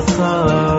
تقال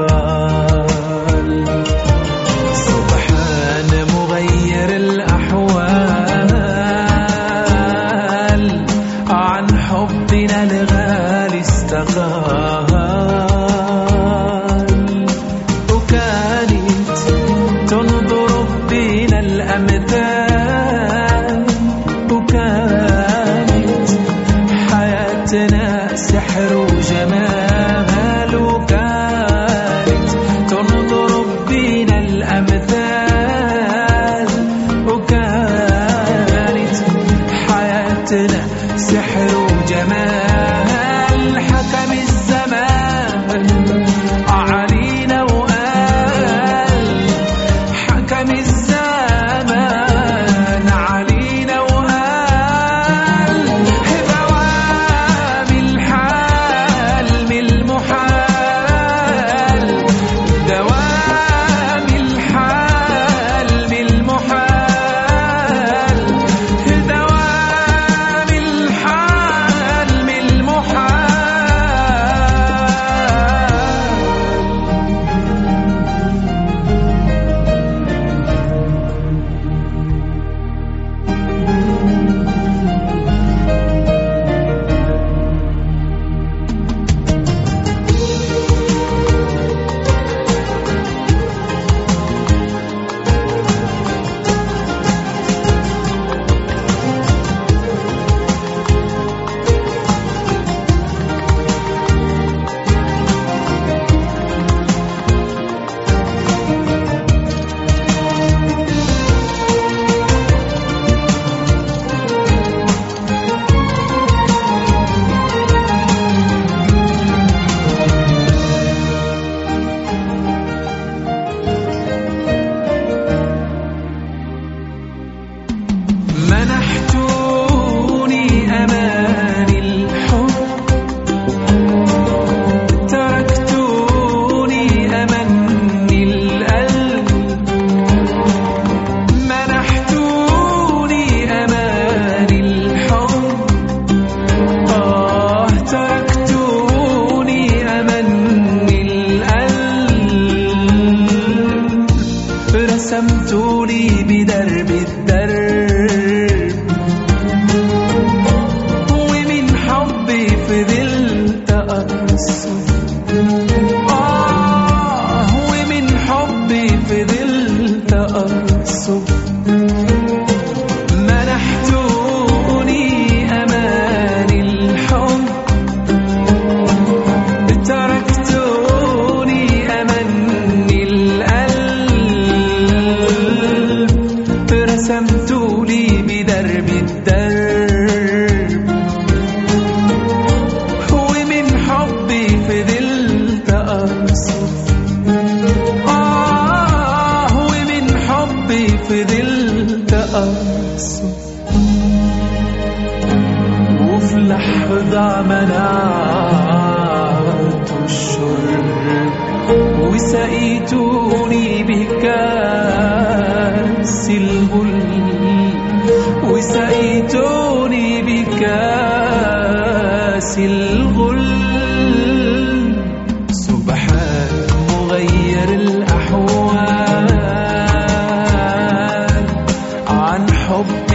لحظة منعت الشرب وسقيتوني بكأس الغل. وسقيتوني بكأس الغل. سبحان مغير الأحوال. عن حبي